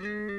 Mm-hmm.